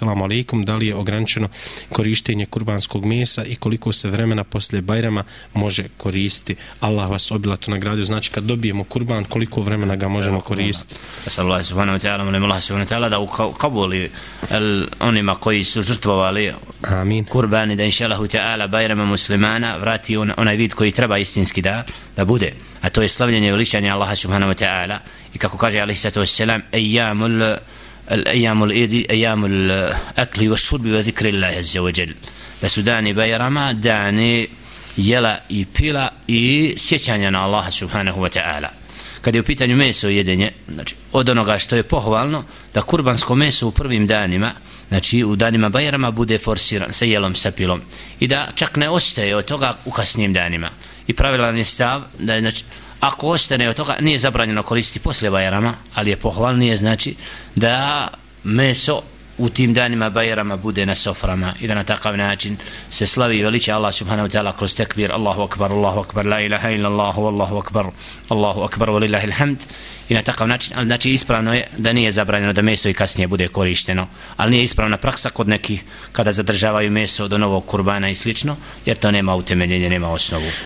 Salamu alaikum, da li je ograničeno korištenje kurbanskog mesa i koliko se vremena poslije Bajrama može koristiti? Allah vas obilato nagradio, znači kad dobijemo kurban, koliko vremena ga možemo koristiti? Allah subhanahu wa ta'ala, molim Allah subhanahu wa ta'ala da ukabuli onima koji su žrtvovali Amin. kurbani, da inša Allah ta'ala Bajrama muslimana vrati on, onaj vid koji treba istinski da, da bude. A to je slavljenje i veličanje Allaha subhanahu wa ta'ala i kako kaže alaihi sallatu wassalam, ejamul الأيام الإيدي أيام الأكل والشرب وذكر الله عز وجل da su dani Bajrama dani jela i pila i sjećanja na Allaha subhanahu wa ta'ala kad je u pitanju meso jedenje znači od onoga što je pohvalno da kurbansko meso u prvim danima znači u danima Bajrama bude forsiran sa jelom sa pilom i da čak ne ostaje od toga u kasnijim danima i pravilan je stav da je znači ako ostane od toga nije zabranjeno koristiti poslije Bajrama ali je pohvalnije znači da meso u tim danima Bajrama bude na soframa i da na takav način se slavi veliče Allah subhanahu wa ta'ala kroz tekbir Allahu akbar, Allahu akbar, la ilaha illa Allahu, Allahu akbar, Allahu akbar, wa lillahi alhamd i na takav način, ali znači ispravno je da nije zabranjeno da meso i kasnije bude korišteno, ali nije ispravna praksa kod nekih kada zadržavaju meso do novog kurbana i slično, jer to nema utemeljenje, nema osnovu.